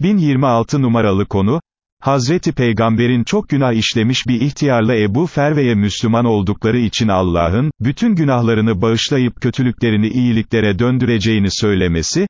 1026 numaralı konu, Hazreti Peygamber'in çok günah işlemiş bir ihtiyarla Ebu Ferve'ye Müslüman oldukları için Allah'ın, bütün günahlarını bağışlayıp kötülüklerini iyiliklere döndüreceğini söylemesi,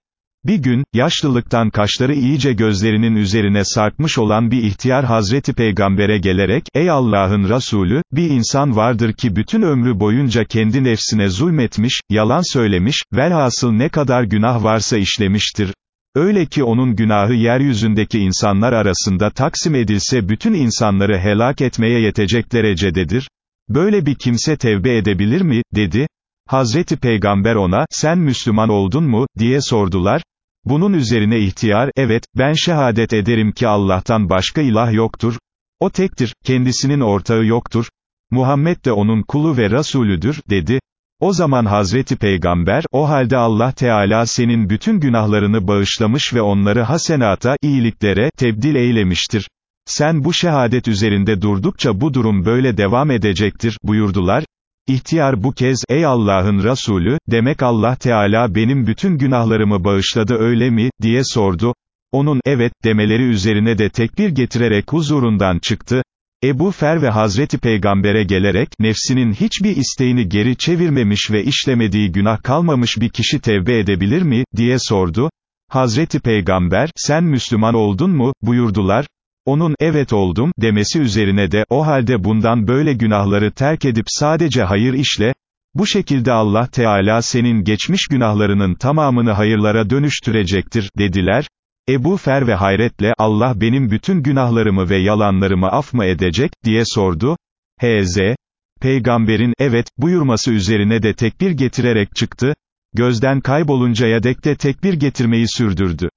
bir gün, yaşlılıktan kaşları iyice gözlerinin üzerine sarkmış olan bir ihtiyar Hazreti Peygamber'e gelerek, ey Allah'ın Resulü, bir insan vardır ki bütün ömrü boyunca kendi nefsine zulmetmiş, yalan söylemiş, velhasıl ne kadar günah varsa işlemiştir, Öyle ki onun günahı yeryüzündeki insanlar arasında taksim edilse bütün insanları helak etmeye yetecek derecededir. Böyle bir kimse tevbe edebilir mi, dedi. Hazreti Peygamber ona, sen Müslüman oldun mu, diye sordular. Bunun üzerine ihtiyar, evet, ben şehadet ederim ki Allah'tan başka ilah yoktur. O tektir, kendisinin ortağı yoktur. Muhammed de onun kulu ve Rasulüdür, dedi. O zaman Hazreti Peygamber, o halde Allah Teala senin bütün günahlarını bağışlamış ve onları hasenata, iyiliklere, tebdil eylemiştir. Sen bu şehadet üzerinde durdukça bu durum böyle devam edecektir, buyurdular. İhtiyar bu kez, ey Allah'ın Resulü, demek Allah Teala benim bütün günahlarımı bağışladı öyle mi, diye sordu. Onun, evet, demeleri üzerine de tekbir getirerek huzurundan çıktı. Ebu Fer ve Hazreti Peygamber'e gelerek, nefsinin hiçbir isteğini geri çevirmemiş ve işlemediği günah kalmamış bir kişi tevbe edebilir mi, diye sordu. Hazreti Peygamber, sen Müslüman oldun mu, buyurdular. Onun, evet oldum, demesi üzerine de, o halde bundan böyle günahları terk edip sadece hayır işle, bu şekilde Allah Teala senin geçmiş günahlarının tamamını hayırlara dönüştürecektir, dediler. Ebu Fer ve hayretle, Allah benim bütün günahlarımı ve yalanlarımı af mı edecek, diye sordu. H.Z. Peygamberin, evet, buyurması üzerine de tekbir getirerek çıktı, gözden kayboluncaya dek de tekbir getirmeyi sürdürdü.